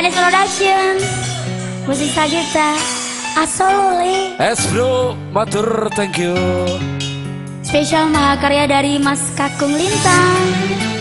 Yo, Enes Production Musik Sagita. Asolole Es bro, matur thank you. Spesial mahakarya dari Mas Kakung Lintang.